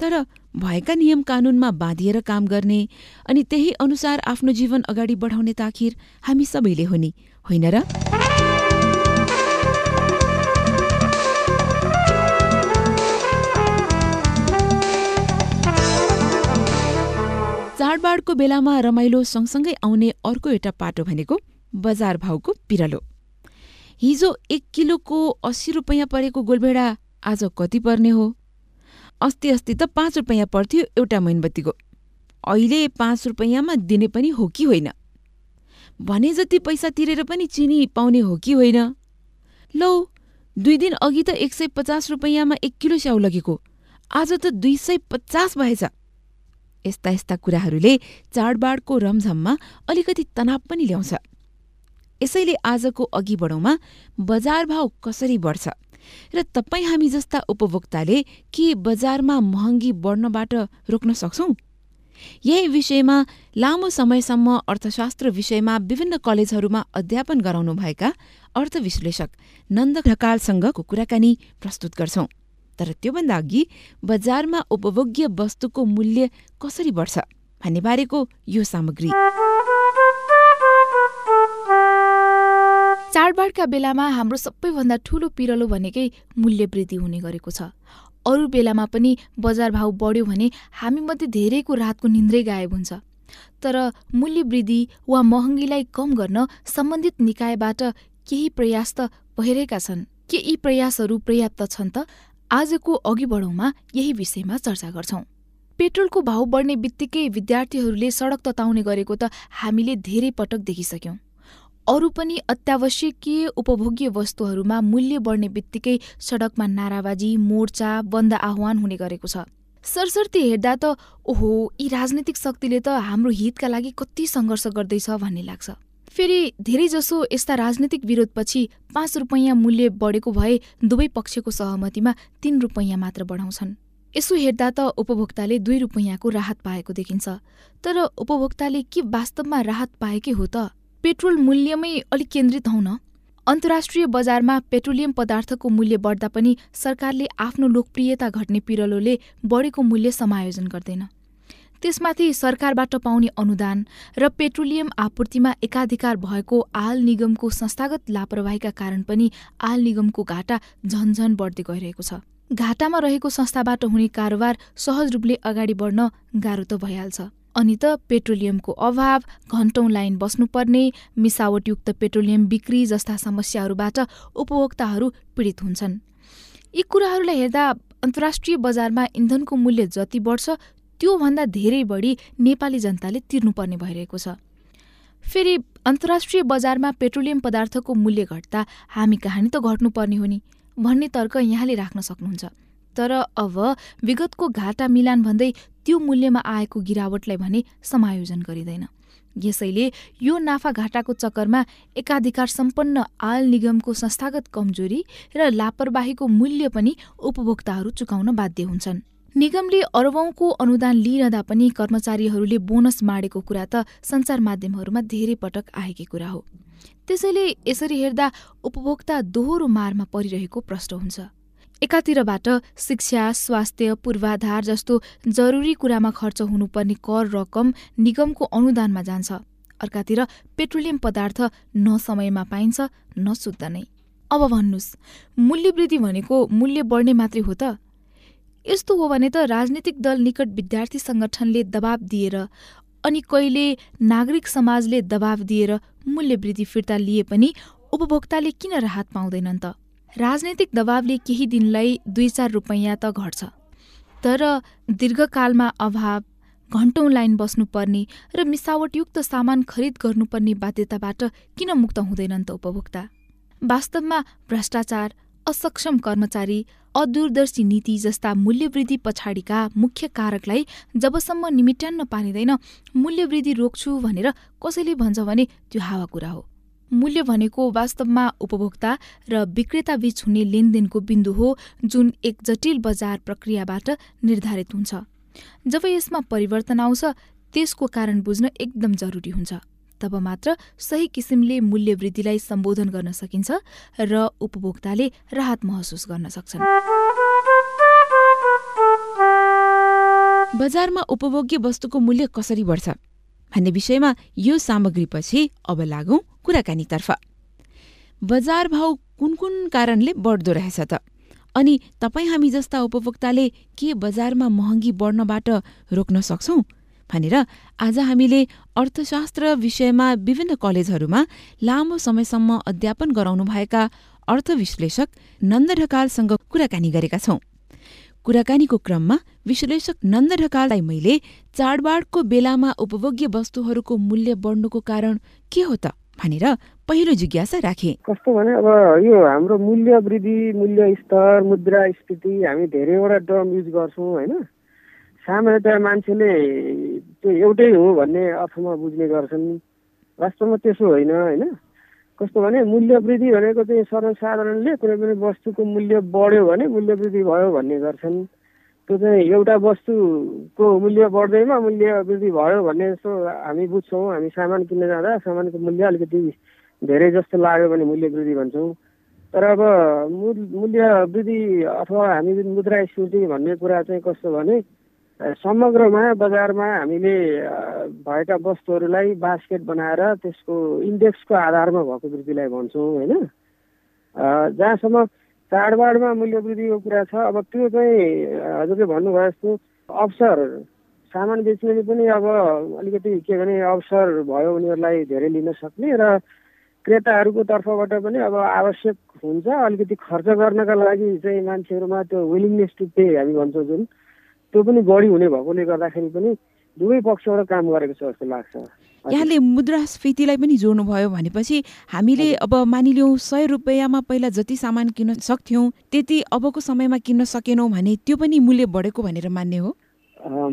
तर भएका नियम कानूनमा बाँधिएर काम गर्ने अनि त्यही अनुसार आफ्नो जीवन अगाडि बढाउने त आखिर हामी सबैले हो होइन र? चाडबाडको बेलामा रमाइलो सँगसँगै आउने अर्को एउटा पाटो भनेको बजार भाउको पिरलो। हिजो एक किलोको अस्सी रुपियाँ परेको गोलभेडा आज कति पर्ने हो? अस्ति अस्ति त पाँच रुपियाँ पर्थ्यो एउटा मैनबत्तीको। अहिले पाँच रुपियाँमा दिने पनि हो कि होइन? भने जति पैसा तिरेर पनि चिनी पाउने हो कि होइन? लौ दुई दिन अघि त एक सय पचास रुपियाँमा एक किलो स्याउ लगेको। आज त दुई सय पचास भएछ। यस्ता यस्ता कुराहरूले चाडबाडको रमझममा अलिकति तनाव पनि ल्याउँछ। यसैले आजको अघि बढौँमा बजार भाव कसरी बढ्छ? र तपाईँ हामी जस्ता उपभोक्ताले के बजारमा महँगी बढ्नबाट रोक्न सक्छौं? यही विषयमा लामो समयसम्म अर्थशास्त्र विषयमा विभिन्न कलेजहरूमा अध्यापन गराउनुभएका अर्थविश्लेषक नन्द ढकालसँगको कुराकानी प्रस्तुत गर्छौं। तर त्योभन्दा अघि बजारमा उपभोग्य वस्तुको मूल्य कसरी बढ्छ भन्ने बारेको यो सामग्री। चाडबाडका बेलामा हाम्रो सबैभन्दा ठूलो पिरलो भनेकै मूल्य वृद्धि हुने गरेको छ। अरू बेलामा पनि बजार भाउ बढ्यो भने हामीमध्ये धेरैको रातको निन्द्रै गायब हुन्छ। तर मूल्य वृद्धि वा महँगीलाई कम गर्न सम्बन्धित निकायबाट केही प्रयास त भइरहेका छन्। के यी प्रयासहरू पर्याप्त छन् त? आजको अघि बढौँमा यही विषयमा चर्चा गर्छौं। पेट्रोलको भाउ बढ्ने बित्तिकै विद्यार्थीहरूले सडक तताउने गरेको त हामीले धेरै पटक देखिसक्यौं। अरू पनि अत्यावश्यकीय उपभोग्य वस्तुहरूमा मूल्य बढ्ने बित्तिकै सडकमा नाराबाजी मोर्चा बन्द आह्वान हुने गरेको छ। सरसर्ती हेर्दा त ओहो यी राजनैतिक शक्तिले त हाम्रो हितका लागि कति सङ्घर्ष गर्दैछ भन्ने लाग्छ। फेरि धेरैजसो यस्ता राजनैतिक विरोधपछि पाँच रुपैयाँ मूल्य बढेको भए दुवै पक्षको सहमतिमा तीन रुपैयाँ मात्र बढाउँछन्। यसो हेर्दा त उपभोक्ताले दुई रुपैयाँको राहत पाएको देखिन्छ। तर उपभोक्ताले के वास्तवमा राहत पाएकै हो त? पेट्रोल मूल्यमै अलिक केन्द्रित हौ न। अन्तर्राष्ट्रिय बजारमा पेट्रोलियम पदार्थको मूल्य बढ्दा पनि सरकारले आफ्नो लोकप्रियता घट्ने पिरलोले बढेको मूल्य समायोजन गर्दैन। त्यसमाथि सरकारबाट पाउने अनुदान र पेट्रोलियम आपूर्तिमा एकाधिकार भएको आल निगमको संस्थागत लापरवाहीका कारण पनि आल निगमको घाटा झनझन बढ्दै गइरहेको छ। घाटामा रहेको संस्थाबाट हुने कारोबार सहज रूपले अगाडि बढ्न गाह्रो त भइहाल्छ। अनि त पेट्रोलियमको अभाव घन्टौं लाइन बस्नुपर्ने मिसावटयुक्त पेट्रोलियम बिक्री जस्ता समस्याहरूबाट उपभोक्ताहरू पीडित हुन्छन्। यी कुराहरूलाई हेर्दा अन्तर्राष्ट्रिय बजारमा इन्धनको मूल्य जति बढ्छ त्योभन्दा धेरै बढी नेपाली जनताले तिर्नुपर्ने भइरहेको छ। फेरि अन्तर्राष्ट्रिय बजारमा पेट्रोलियम पदार्थको मूल्य घट्दा हामी कहानी त घट्नुपर्ने हो नि भन्ने तर्क यहाँले राख्न सक्नुहुन्छ। तर अब विगतको घाटा मिलान भन्दै त्यो मूल्यमा आएको गिरावटलाई भने समायोजन गरिँदैन। यसैले यो नाफा घाटाको चक्करमा एकाधिकार सम्पन्न आल निगमको संस्थागत कमजोरी र लापरवाहीको मूल्य पनि उपभोक्ताहरू चुकाउन बाध्य हुन्छन्। निगमले अरबौंको अनुदान लिइरहँदा पनि कर्मचारीहरूले बोनस माडेको कुरा त सञ्चार माध्यमहरूमा धेरै पटक आएकै कुरा हो। त्यसैले यसरी हेर्दा उपभोक्ता दोहोरो मारमा परिरहेको प्रश्न हुन्छ। एकातिरबाट शिक्षा स्वास्थ्य पूर्वाधार जस्तो जरुरी कुरामा खर्च हुनुपर्ने कर रकम निगमको अनुदानमा जान्छ। अर्कातिर पेट्रोलियम पदार्थ न समयमा पाइन्छ न शुद्ध नै। अब भन्नुहोस् मूल्य वृद्धि भनेको मूल्य बढ्ने मात्रै हो त? यस्तो हो भने त राजनीतिक दल निकट विद्यार्थी संगठनले दबाब दिएर अनि कहिले नागरिक समाजले दबाब दिएर मूल्य वृद्धि फिर्ता लिए पनि उपभोक्ताले किन राहत पाउँदैनन् त? राजनैतिक दबावले केही दिनलाई दुई चार रुपैयाँ त घट्छ। तर दीर्घकालमा अभाव घन्टौं लाइन बस्नुपर्ने र मिसावटयुक्त सामान खरिद गर्नुपर्ने बाध्यताबाट किन मुक्त हुँदैनन् त उपभोक्ता? वास्तवमा भ्रष्टाचार असक्षम कर्मचारी अदूरदर्शी नीति जस्ता मूल्यवृद्धि पछाडिका मुख्य कारकलाई जबसम्म निमिट्यान्न पारिँदैन मूल्यवृद्धि रोक्छु भनेर कसैले भन्छ भने त्यो हावा कुरा हो। मूल्य भनेको वास्तवमा उपभोक्ता र विक्रेता बीच हुने लेनदेनको बिन्दु हो जुन एक जटिल बजार प्रक्रियाबाट निर्धारित हुन्छ। जब यसमा परिवर्तन आउँछ त्यसको कारण बुझ्न एकदम जरुरी हुन्छ। तब मात्र सही किसिमले मूल्य वृद्धिलाई सम्बोधन गर्न सकिन्छ र उपभोक्ताले राहत महसुस गर्न सक्छन्। बजारमा उपभोग्य वस्तुको मूल्य कसरी बढ्छ? भन्ने विषयमा यो सामग्रीपछि अब लागौं कुराकानीतर्फ। बजार भाउ कुन कुन कारणले बढ्दो रहेछ त? अनि तपाईँ हामी जस्ता उपभोक्ताले के बजारमा महँगी बढ्नबाट रोक्न सक्छौं? भनेर आज हामीले अर्थशास्त्र विषयमा विभिन्न कलेजहरूमा लामो समयसम्म अध्यापन गराउनुभएका अर्थविश्लेषक नन्द ढकालसँग कुराकानी गरेका छौं। कुराकानीको क्रममा विश्लेषक नन्द ढकाललाई मैले चाडबाडको बेलामा उपभोग्य वस्तुहरूको मूल्य बढ्नुको कारण के हो त भनेर पहिलो जिज्ञासा राखे। कस्तो भने अब यो हाम्रो मूल्य वृद्धि मूल्य स्तर मुद्रा स्थिति हामी धेरैवटा टर्म युज गर्छौँ होइन? सामान्यतया मान्छेले त्यो एउटै हो भन्ने अर्थमा बुझ्ने गर्छन्। वास्तवमा त्यसो होइन होइन? कस्तो भने मूल्य वृद्धि भनेको चाहिँ सर्वसाधारणले कुनै पनि वस्तुको मूल्य बढ्यो भने मूल्य वृद्धि भयो भन्ने गर्छन्। त्यो चाहिँ एउटा वस्तुको मूल्य बढ्दैमा मूल्य वृद्धि भयो भन्ने जस्तो हामी बुझ्छौँ। हामी सामान किन्न जाँदा सामानको मूल्य अलिकति धेरै जस्तो लाग्यो भने मूल्य वृद्धि भन्छौँ। तर अब मूल्य वृद्धि अथवा हामी जुन मुद्रास्फीति भन्ने कुरा चाहिँ कस्तो भने समग्रमा बजारमा हामीले भएका वस्तुहरूलाई बास्केट बनाएर त्यसको इन्डेक्सको आधारमा भएको वृद्धिलाई भन्छौँ होइन? जहाँसम्म चाडबाडमा मूल्य वृद्धिको कुरा छ अब त्यो चाहिँ हजुरले भन्नुभयो जस्तो अवसर। सामान बेच्नेले पनि अब अलिकति के भने अवसर भयो उनीहरूलाई धेरै लिन सक्ने र क्रेताहरूको तर्फबाट पनि अब आवश्यक हुन्छ अलिकति खर्च गर्नका लागि चाहिँ मान्छेहरूमा त्यो विलिङनेस टु पे हामी भन्छौँ जुन। त्यो पनि बढी हुने भएकोले गर्दाखेरि पनि दुवै पक्षबाट काम गरेको छ जस्तो लाग्छ। यहाँले मुद्रास्फीतिलाई पनि जोड्नुभयो भनेपछि हामीले अब मानिलिउँ सय रुपियाँमा पहिला जति सामान किन्न सक्थ्यौँ त्यति अबको समयमा किन्न सकेनौँ भने त्यो पनि मूल्य बढेको भनेर मान्ने हो?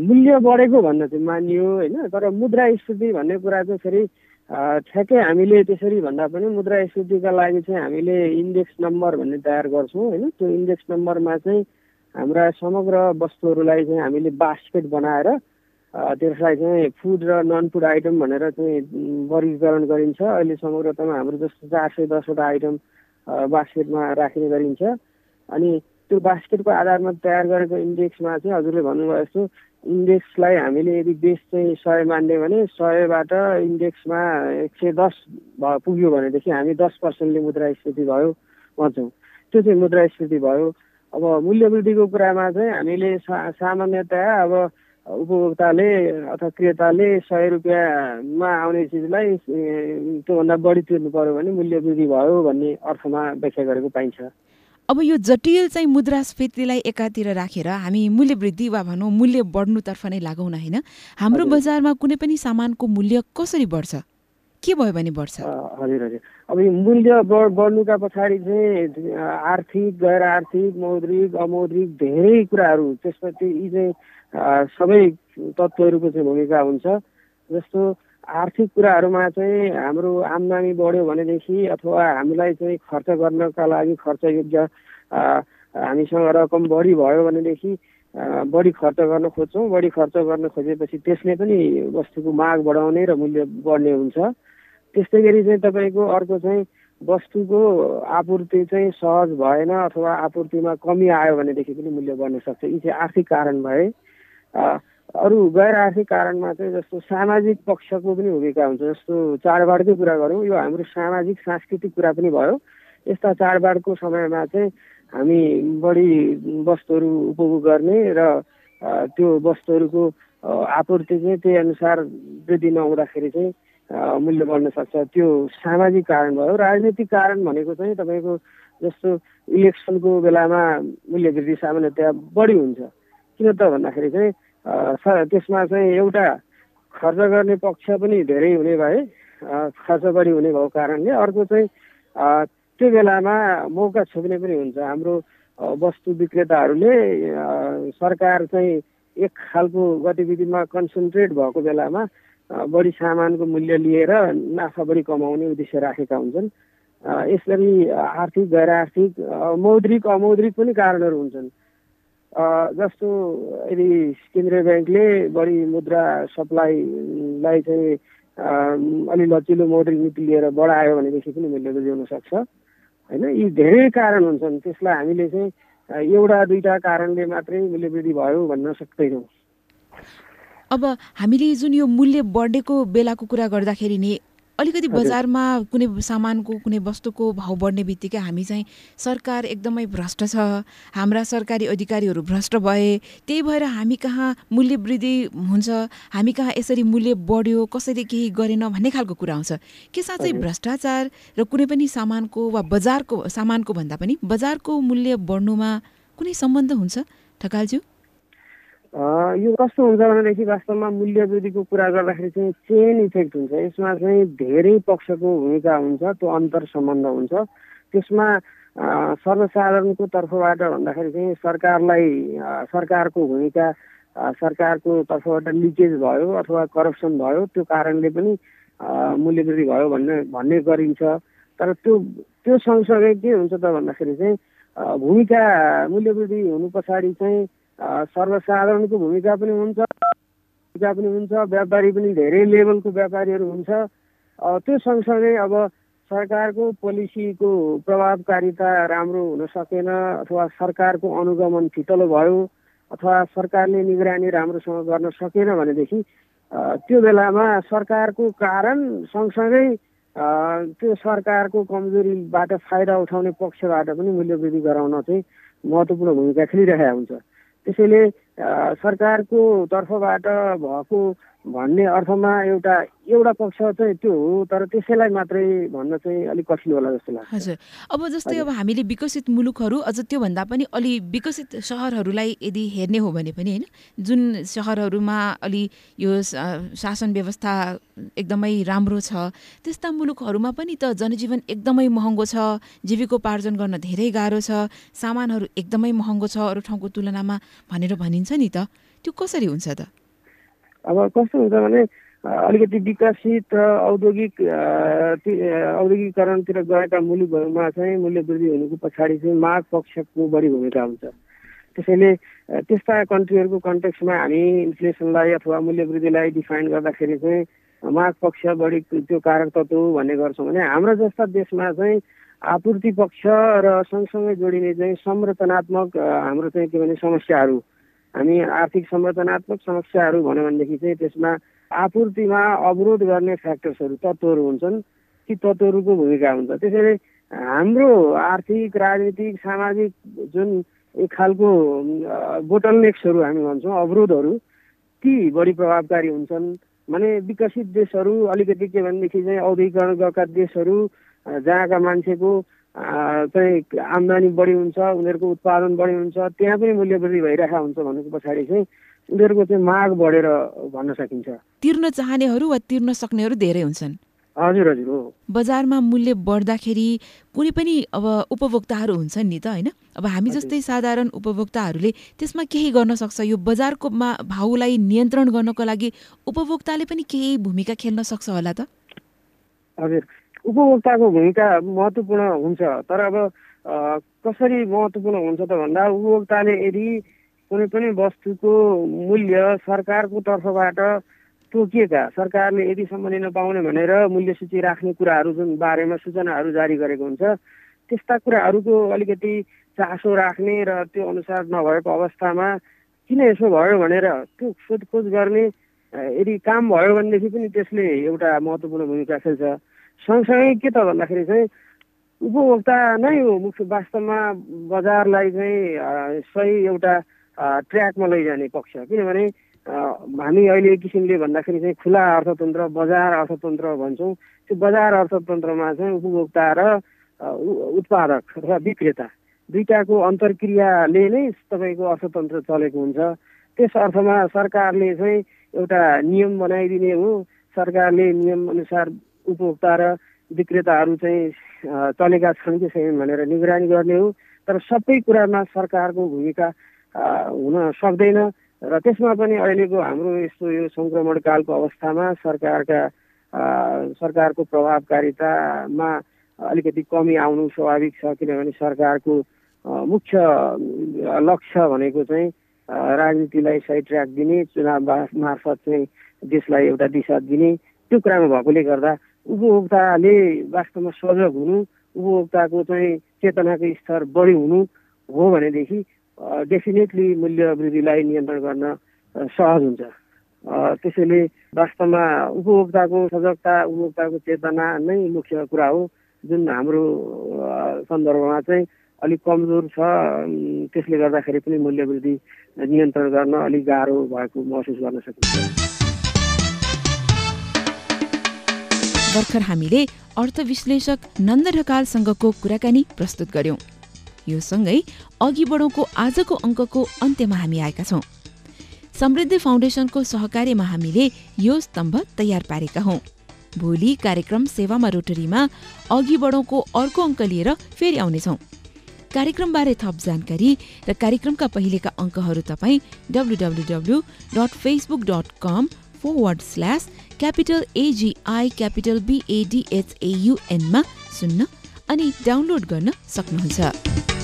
मूल्य बढेको भन्न चाहिँ मानियो होइन? तर मुद्रास्फीति भन्ने कुरा चाहिँ फेरि ठ्याक्कै हामीले त्यसरी भन्दा पनि मुद्रास्फीतिका लागि चाहिँ हामीले इन्डेक्स नम्बर भन्ने तयार गर्छौँ होइन? त्यो इन्डेक्स नम्बरमा चाहिँ हाम्रा समग्र वस्तुहरूलाई चाहिँ हामीले बास्केट बनाएर त्यसलाई चाहिँ फुड र नन फुड आइटम भनेर चाहिँ वर्गीकरण गरिन्छ। अहिले समग्रतामा हाम्रो जस्तो चार सय दसवटा आइटम बास्केटमा राखिने गरिन्छ। अनि त्यो बास्केटको आधारमा तयार गरेको इन्डेक्समा चाहिँ हजुरले भन्नुभयो जस्तो इन्डेक्सलाई हामीले यदि बेस चाहिँ सय मान्यो भने सयबाट इन्डेक्समा एक सय दस पुग्यो भनेदेखि हामी दस पर्सेन्टले मुद्रास्फीति भयो भन्छौँ। त्यो चाहिँ मुद्रास्फीति भयो। अब मूल्य वृद्धिको कुरामा चाहिँ हामीले सा सामान्यतया अब उपभोक्ताले अथवा क्रेताले सय रुपियाँमा आउने चिजलाई त्योभन्दा बढी तिर्नु पर्यो भने मूल्य वृद्धि भयो भन्ने अर्थमा व्याख्या गरेको पाइन्छ। अब यो जटिल चाहिँ मुद्रास्फीतिलाई एकातिर राखेर हामी मूल्य वृद्धि वा भनौँ मूल्य बढ्नुतर्फ नै लागौँ न होइन? हाम्रो बजारमा कुनै पनि सामानको मूल्य कसरी बढ्छ? के भयो भने बढ्छ? हजुर हजुर। अब मूल्य बढ्नुका पछाडि चाहिँ आर्थिक गैर आर्थिक मौद्रिक अमौद्रिक धेरै कुराहरू त्यसपछि यी चाहिँ सबै तत्त्वहरूको चाहिँ भूमिका हुन्छ। जस्तो आर्थिक कुराहरूमा चाहिँ हाम्रो आम्दानी बढ्यो भनेदेखि अथवा हामीलाई चाहिँ खर्च गर्नका लागि खर्च योग्य हामीसँग रकम बढी भयो भनेदेखि बढी खर्च गर्न खोज्छौँ। बढी खर्च गर्न खोजेपछि त्यसले पनि वस्तुको माग बढाउने र मूल्य बढ्ने हुन्छ। त्यस्तै गरी चाहिँ तपाईँको अर्को चाहिँ वस्तुको आपूर्ति चाहिँ सहज भएन अथवा आपूर्तिमा कमी आयो भनेदेखि पनि मूल्य बढ्न सक्छ। यी चाहिँ आर्थिक कारण भए अरू गैर आर्थिक कारणमा चाहिँ जस्तो सामाजिक पक्षको पनि भूमिका हुन्छ। जस्तो चाडबाडकै कुरा गरौँ यो हाम्रो सामाजिक सांस्कृतिक कुरा पनि भयो। यस्ता चाडबाडको समयमा चाहिँ हामी बढी वस्तुहरू उपभोग गर्ने र त्यो वस्तुहरूको आपूर्ति चाहिँ त्यही अनुसार वृद्धि नहुँदाखेरि चाहिँ मूल्य बढ्न सक्छ। त्यो सामाजिक कारण भयो। राजनीतिक कारण भनेको चाहिँ तपाईँको जस्तो इलेक्सनको बेलामा मूल्य वृद्धि सामान्यतया बढी हुन्छ। किन त भन्दाखेरि चाहिँ त्यसमा चाहिँ एउटा खर्च गर्ने पक्ष पनि धेरै हुने भए खर्च बढी हुने भएको कारणले अर्को चाहिँ त्यो बेलामा मौका छोप्ने पनि हुन्छ। हाम्रो वस्तु विक्रेताहरूले सरकार चाहिँ एक खालको गतिविधिमा कन्सन्ट्रेट भएको बेलामा बढी सामानको मूल्य लिएर नाफा बढी कमाउने उद्देश्य राखेका हुन्छन्। यसरी आर्थिक गैर आर्थिक मौद्रिक अमौद्रिक पनि कारणहरू हुन्छन्। जस्तो यदि केन्द्रीय ब्याङ्कले बढी मुद्रा सप्लाईलाई चाहिँ अलि लचिलो मौद्रिक नीति लिएर बढायो भनेदेखि पनि मूल्य वृद्धि हुनसक्छ होइन यी धेरै कारण हुन्छन्। त्यसलाई हामीले चाहिँ एउटा दुईवटा कारणले मात्रै मूल्य वृद्धि भयो भन्न सक्दैनौँ। अब हामीले जुन यो मूल्य बढेको बेलाको कुरा गर्दाखेरि नि अलिकति बजारमा कुनै सामानको कुनै वस्तुको भाउ बढ्ने बित्तिकै हामी चाहिँ सरकार एकदमै भ्रष्ट छ। हाम्रा सरकारी अधिकारीहरू भ्रष्ट भए त्यही भएर हामी कहाँ मूल्य वृद्धि हुन्छ हामी कहाँ यसरी मूल्य बढ्यो कसैले केही गरेन भन्ने खालको कुरा आउँछ। के साँच्चै भ्रष्टाचार र कुनै पनि सामानको वा बजारको सामानको भन्दा पनि बजारको मूल्य बढ्नुमा कुनै सम्बन्ध हुन्छ? ठकालज्यू? यो कस्तो हुन्छ भनेदेखि वास्तवमा मूल्य वृद्धिको कुरा गर्दाखेरि चाहिँ चेन इफेक्ट हुन्छ। यसमा चाहिँ धेरै पक्षको भूमिका हुन्छ त्यो अन्तर सम्बन्ध हुन्छ। त्यसमा सर्वसाधारणको तर्फबाट भन्दाखेरि चाहिँ सरकारलाई सरकारको भूमिका सरकारको तर्फबाट लिकेज भयो अथवा करप्सन भयो त्यो कारणले पनि मूल्य वृद्धि भयो भन्ने भन्ने गरिन्छ। तर त्यो त्यो सँगसँगै के हुन्छ त भन्दाखेरि चाहिँ भूमिका मूल्य वृद्धि हुनु पछाडि चाहिँ सर्वसाधारणको भूमिका पनि हुन्छ भूमिका पनि हुन्छ व्यापारी पनि धेरै लेभलको व्यापारीहरू हुन्छ। त्यो सँगसँगै अब सरकारको पोलिसीको प्रभावकारिता राम्रो हुन सकेन अथवा सरकारको अनुगमन फितलो भयो अथवा सरकारले निगरानी राम्रोसँग गर्न सकेन भनेदेखि त्यो बेलामा सरकारको कारण सँगसँगै त्यो सरकारको कमजोरीबाट फाइदा उठाउने पक्षबाट पनि मूल्य वृद्धि गराउन चाहिँ महत्त्वपूर्ण भूमिका खेलिरहेका हुन्छ। त्यसैले सरकारको तर्फबाट भएको भन्ने अर्थमा एउटा एउटा पक्ष चाहिँ त्यो हो तर त्यसैलाई मात्रै भन्न चाहिँ अलिक कठिन होला जस्तो लाग्छ। हजुर। अब जस्तै अब हामीले विकसित मुलुकहरू अझ त्योभन्दा पनि अलि विकसित सहरहरूलाई यदि हेर्ने हो भने पनि होइन जुन सहरहरूमा अलि यो शासन व्यवस्था एकदमै राम्रो छ त्यस्ता मुलुकहरूमा पनि त जनजीवन एकदमै महँगो छ जीविकोपार्जन गर्न धेरै गाह्रो छ सामानहरू एकदमै महँगो छ अरू ठाउँको तुलनामा भनेर भनिन्छ नि त। त्यो कसरी हुन्छ त? अब कस्तो हुन्छ भने अलिकति विकसित र औद्योगिक औद्योगिकरणतिर गएका मुलुकहरूमा चाहिँ मूल्य वृद्धि हुनुको पछाडि चाहिँ माग पक्षको बढी भूमिका हुन्छ। त्यसैले त्यस्ता कन्ट्रीहरूको कन्टेक्समा हामी इन्फ्लेसनलाई अथवा मूल्य वृद्धिलाई डिफाइन गर्दाखेरि चाहिँ माग पक्ष बढी त्यो कारक तत्व भन्ने गर्छौँ भने हाम्रो जस्ता देशमा चाहिँ आपूर्ति पक्ष र सँगसँगै जोडिने चाहिँ संरचनात्मक हाम्रो चाहिँ के भने समस्याहरू हामी आर्थिक संरचनात्मक समस्याहरू भन्यो भनेदेखि चाहिँ त्यसमा आपूर्तिमा अवरोध गर्ने फ्याक्टर्सहरू तत्त्वहरू हुन्छन् ती तत्त्वहरूको भूमिका हुन्छ। त्यसैले हाम्रो आर्थिक राजनीतिक सामाजिक जुन एक खालको बोटलनेक्सहरू हामी भन्छौँ अवरोधहरू ती बढी प्रभावकारी हुन्छन्। भने विकसित देशहरू अलिकति के भनेदेखि चाहिँ औद्योगिकरण गएका देशहरू जहाँका मान्छेको चाहिँ आम्दानी बढी हुन्छ उनीहरूको उत्पादन बढी हुन्छ त्यहाँ पनि मूल्य वृद्धि भइरहेको हुन्छ भनेको पछाडि चाहिँ उनीहरूको चाहिँ माग बढेर भन्न सकिन्छ। तिर्न चाहनेहरू वा तिर्न सक्नेहरू धेरै हुन्छन्। हजुर हजुर हो। बजारमा मूल्य बढ्दाखेरि कुनै पनि अब उपभोक्ताहरू हुन्छन् नि त होइन? अब हामी जस्तै साधारण उपभोक्ताहरूले त्यसमा केही गर्न सक्छ। यो बजारको भाउलाई नियन्त्रण गर्नको लागि उपभोक्ताले पनि केही भूमिका खेल्न सक्छ होला त? हजुर। उपभोक्ताको भूमिका महत्त्वपूर्ण हुन्छ। तर अब कसरी महत्त्वपूर्ण हुन्छ त भन्दा उपभोक्ताले यदि कुनै पनि वस्तुको मूल्य सरकारको तर्फबाट तोकिएका सरकारले यदिसम्म लिन पाउने भनेर मूल्य सूची राख्ने कुराहरू जुन बारेमा सूचनाहरू जारी गरेको हुन्छ त्यस्ता कुराहरूको अलिकति चासो राख्ने र त्यो अनुसार नभएको अवस्थामा किन यसो भयो भनेर त्यो सोधखोज गर्ने यदि काम भयो भनेदेखि पनि त्यसले एउटा महत्त्वपूर्ण भूमिका खेल्छ। सँगसँगै के त भन्दाखेरि चाहिँ उपभोक्ता नै हो मुख्य वास्तवमा बजारलाई चाहिँ सही एउटा ट्र्याकमा लैजाने पक्ष। किनभने हामी अहिले किसिमले भन्दाखेरि चाहिँ खुला अर्थतन्त्र बजार अर्थतन्त्र भन्छौँ। त्यो बजार अर्थतन्त्रमा चाहिँ उपभोक्ता र उत्पादक अथवा विक्रेता दुईटाको अन्तर्क्रियाले नै तपाईँको अर्थतन्त्र चलेको हुन्छ। त्यस अर्थमा सरकारले चाहिँ एउटा नियम बनाइदिने हो। सरकारले नियम अनुसार उपभोक्ता र विक्रेताहरू चाहिँ चलेका छन् कि छैनन् भनेर निगरानी गर्ने हो। तर सबै कुरामा सरकारको भूमिका हुन सक्दैन र त्यसमा पनि अहिलेको हाम्रो यस्तो यो सङ्क्रमणकालको अवस्थामा सरकारका सरकारको प्रभावकारितामा अलिकति कमी आउनु स्वाभाविक छ किनभने सरकारको मुख्य लक्ष्य भनेको चाहिँ राजनीतिलाई साइड ट्र्याक दिने चुनाव मार्फत चाहिँ देशलाई एउटा दिशा दिने त्यो कुरामा भएकोले गर्दा उपभोक्ताले वास्तवमा सजग हुनु उपभोक्ताको चाहिँ चेतनाको स्तर बढी हुनु हो भनेदेखि डेफिनेटली मूल्य वृद्धिलाई नियन्त्रण गर्न सहज हुन्छ। त्यसैले वास्तवमा उपभोक्ताको सजगता उपभोक्ताको चेतना नै मुख्य कुरा हो। जुन हाम्रो सन्दर्भमा चाहिँ अलिक कमजोर छ त्यसले गर्दाखेरि पनि मूल्य वृद्धि नियन्त्रण गर्न अलिक गाह्रो भएको महसुस गर्न सकिन्छ। भर्खर हामीले अर्थ विश्लेषक नन्द ढकालसँगको कुराकानी प्रस्तुत गर्यौं। यो सँगै अघि बढौँको आजको अङ्कको अन्त्यमा हामी आएका छौं। समृद्धि फाउन्डेसनको सहकार्यमा हामीले यो स्तम्भ तयार पारेका हौं। भोलि कार्यक्रम सेवामा रोटरीमा अघि बढौँको अर्को अङ्क लिएर फेरि आउनेछौँ। कार्यक्रमबारे थप जानकारी र कार्यक्रमका पहिलेका अङ्कहरू तपाईँ W dot Facebook dot com forward slash capital AGI capital बिएडिएचएयुएनमा सुन्न अनि डाउनलोड गर्न सक्नुहुन्छ।